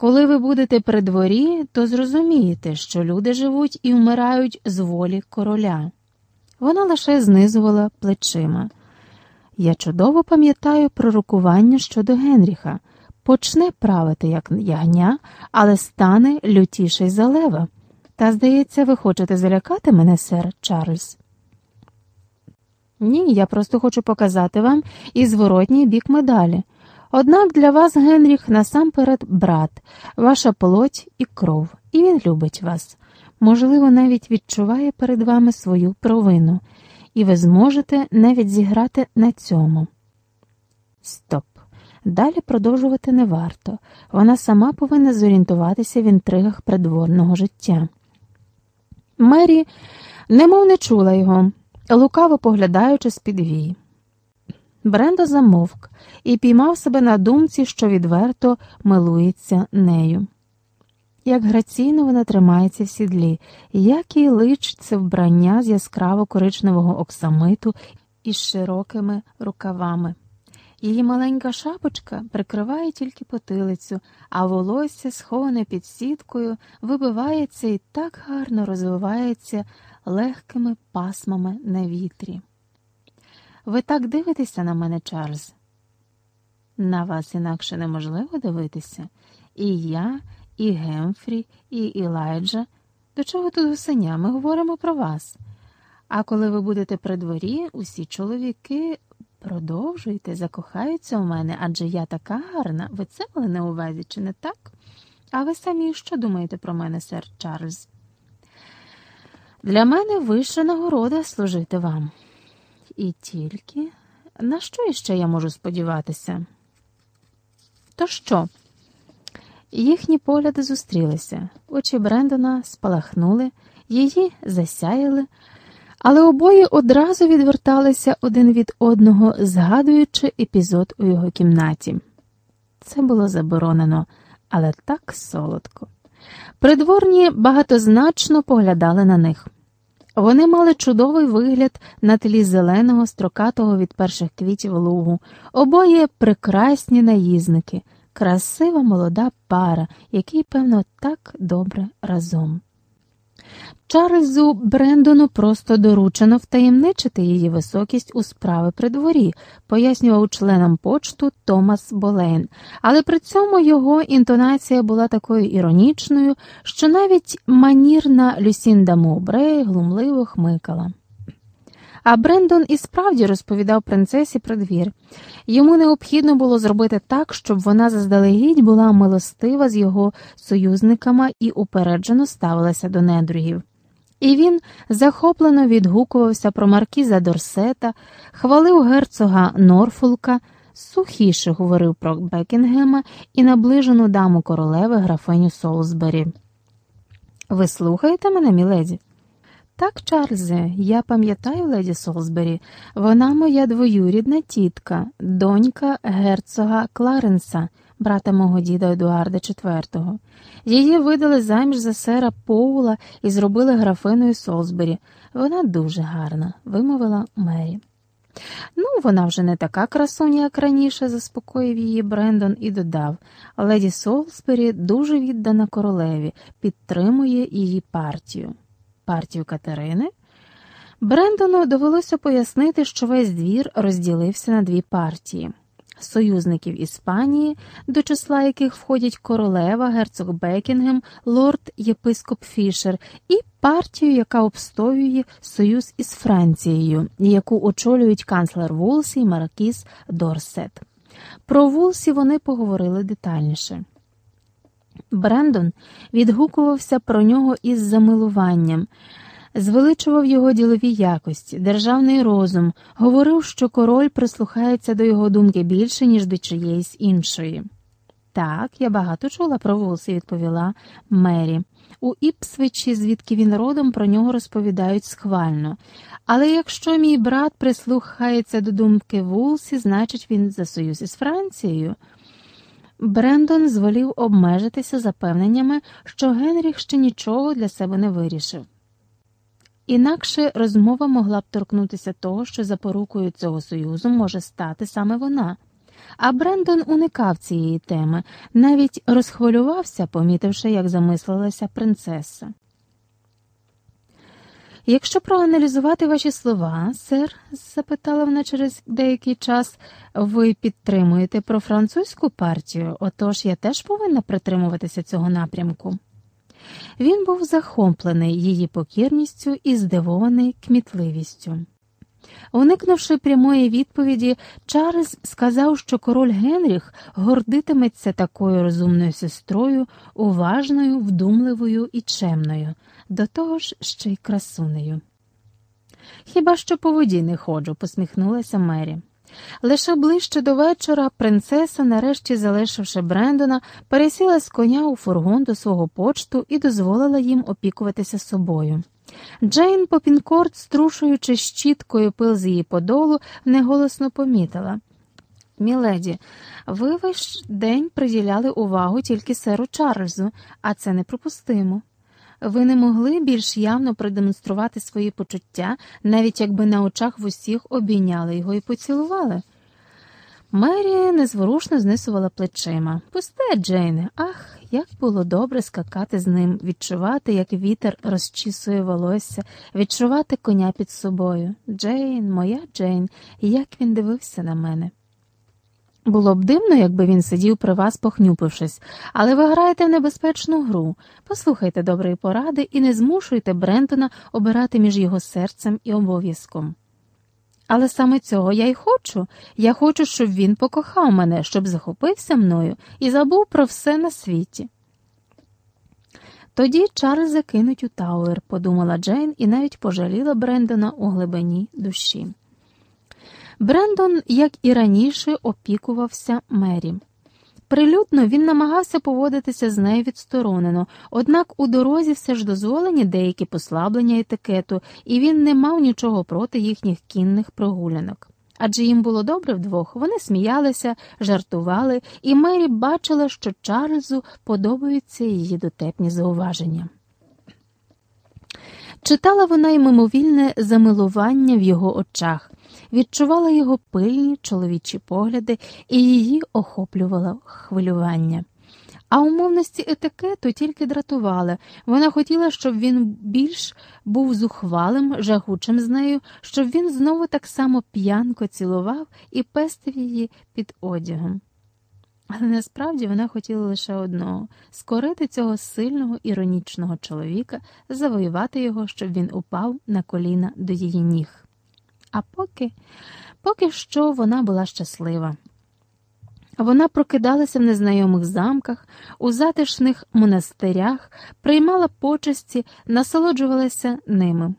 Коли ви будете при дворі, то зрозумієте, що люди живуть і вмирають з волі короля. Вона лише знизувала плечима. Я чудово пам'ятаю пророкування щодо Генріха. Почне правити, як ягня, але стане лютіший за лева. Та, здається, ви хочете залякати мене, сер Чарльз? Ні, я просто хочу показати вам і зворотній бік медалі. Однак для вас, Генріх, насамперед брат, ваша плоть і кров, і він любить вас. Можливо, навіть відчуває перед вами свою провину, і ви зможете навіть зіграти на цьому. Стоп. Далі продовжувати не варто. Вона сама повинна зорієнтуватися в інтригах придворного життя. Мері немов не чула його, лукаво поглядаючи з під вій. Брендо замовк і піймав себе на думці, що відверто милується нею. Як граційно вона тримається в сідлі, як їй лич це вбрання з яскраво коричневого оксамиту із широкими рукавами. Її маленька шапочка прикриває тільки потилицю, а волосся, сховане під сіткою, вибивається і так гарно розвивається легкими пасмами на вітрі. Ви так дивитеся на мене, Чарльз? На вас інакше неможливо дивитися. І я, і Гемфрі, і Ілайджа. До чого тут гусеня? Ми говоримо про вас. А коли ви будете при дворі, усі чоловіки продовжуйте, закохаються у мене, адже я така гарна. Ви це мали на увазі, чи не так? А ви самі що думаєте про мене, сер Чарльз? Для мене вища нагорода служити вам. І тільки на що іще я можу сподіватися? То що? Їхні погляди зустрілися, очі Брендона спалахнули, її засяяли, але обоє одразу відверталися один від одного, згадуючи епізод у його кімнаті. Це було заборонено, але так солодко. Придворні багатозначно поглядали на них. Вони мали чудовий вигляд на тлі зеленого, строкатого від перших квітів лугу, обоє прекрасні наїзники, красива молода пара, який, певно, так добре разом. Чарльзу Брендону просто доручено втаємничити її високість у справи при дворі, пояснював членам почту Томас Болейн, але при цьому його інтонація була такою іронічною, що навіть манірна Люсінда Мобре глумливо хмикала. А Брендон і справді розповідав принцесі про двір. Йому необхідно було зробити так, щоб вона заздалегідь була милостива з його союзниками і упереджено ставилася до недругів. І він захоплено відгукувався про маркіза Дорсета, хвалив герцога Норфолка, сухіше говорив про Бекінгема і наближену даму королеви графиню Солсбері. Ви слухаєте мене, міледі? Так, Чарльзе, я пам'ятаю леді Солсбері, вона моя двоюрідна тітка, донька герцога Кларенса, брата мого діда Едуарда IV. Її видали заміж за сера Поула і зробили графиною Солсбері. Вона дуже гарна, вимовила Мері. Ну, вона вже не така красуня, як раніше, заспокоїв її Брендон і додав. Леді Солсбері дуже віддана королеві, підтримує її партію партію Катерини, Брендону довелося пояснити, що весь двір розділився на дві партії. Союзників Іспанії, до числа яких входять королева, герцог Бекінгем, лорд єпископ Фішер, і партію, яка обстоює союз із Францією, яку очолюють канцлер Вулсі і Маркіс Дорсет. Про Вулсі вони поговорили детальніше. Брендон відгукувався про нього із замилуванням, звеличував його ділові якості, державний розум, говорив, що король прислухається до його думки більше, ніж до чиєїсь іншої. Так, я багато чула про Вулсі, відповіла Мері. У Іпсвичі, звідки він родом, про нього розповідають схвально. Але якщо мій брат прислухається до думки Вулсі, значить він за союз із Францією. Брендон зволів обмежитися запевненнями, що Генріх ще нічого для себе не вирішив. Інакше розмова могла б торкнутися того, що запорукою цього союзу може стати саме вона. А Брендон уникав цієї теми, навіть розхвилювався, помітивши, як замислилася принцеса. Якщо проаналізувати ваші слова, сер, запитала вона через деякий час, ви підтримуєте профранцузьку партію, отож я теж повинна притримуватися цього напрямку. Він був захоплений її покірністю і здивований кмітливістю. Уникнувши прямої відповіді, Чарльз сказав, що король Генріх гордитиметься такою розумною сестрою, уважною, вдумливою і чемною, до того ж ще й красунею. Хіба що по воді не ходжу, посміхнулася Мері. Лише ближче до вечора принцеса, нарешті залишивши Брендона, пересіла з коня у фургон до свого почту і дозволила їм опікуватися собою. Джейн Попінкорт, струшуючи щіткою пил з її подолу, неголосно помітила. Міледі, ви весь день приділяли увагу тільки серу Чарльзу, а це неприпустимо. Ви не могли більш явно продемонструвати свої почуття, навіть якби на очах в усіх обійняли його і поцілували. Мері незворушно знисувала плечима. Пусте, Джейне, ах, як було добре скакати з ним, відчувати, як вітер розчісує волосся, відчувати коня під собою. Джейн, моя Джейн, як він дивився на мене. Було б дивно, якби він сидів при вас, похнюпившись, але ви граєте в небезпечну гру. Послухайте доброї поради і не змушуйте Брентона обирати між його серцем і обов'язком. Але саме цього я й хочу. Я хочу, щоб він покохав мене, щоб захопився мною і забув про все на світі. Тоді Чарльз закинуть у Тауер, подумала Джейн і навіть пожаліла Брендона у глибині душі. Брендон, як і раніше, опікувався Мері. Прилюдно він намагався поводитися з нею відсторонено, однак у дорозі все ж дозволені деякі послаблення етикету, і він не мав нічого проти їхніх кінних прогулянок. Адже їм було добре вдвох, вони сміялися, жартували, і Мері бачила, що Чарльзу подобаються її дотепні зауваження. Читала вона й мимовільне замилування в його очах, відчувала його пильні чоловічі погляди і її охоплювало хвилювання. А умовності етикету тільки дратували. Вона хотіла, щоб він більш був зухвалим, жагучим з нею, щоб він знову так само п'янко цілував і пестив її під одягом. Але насправді вона хотіла лише одного скорити цього сильного іронічного чоловіка, завоювати його, щоб він упав на коліна до її ніг. А поки, поки що вона була щаслива. Вона прокидалася в незнайомих замках, у затишних монастирях, приймала почесті, насолоджувалася ними.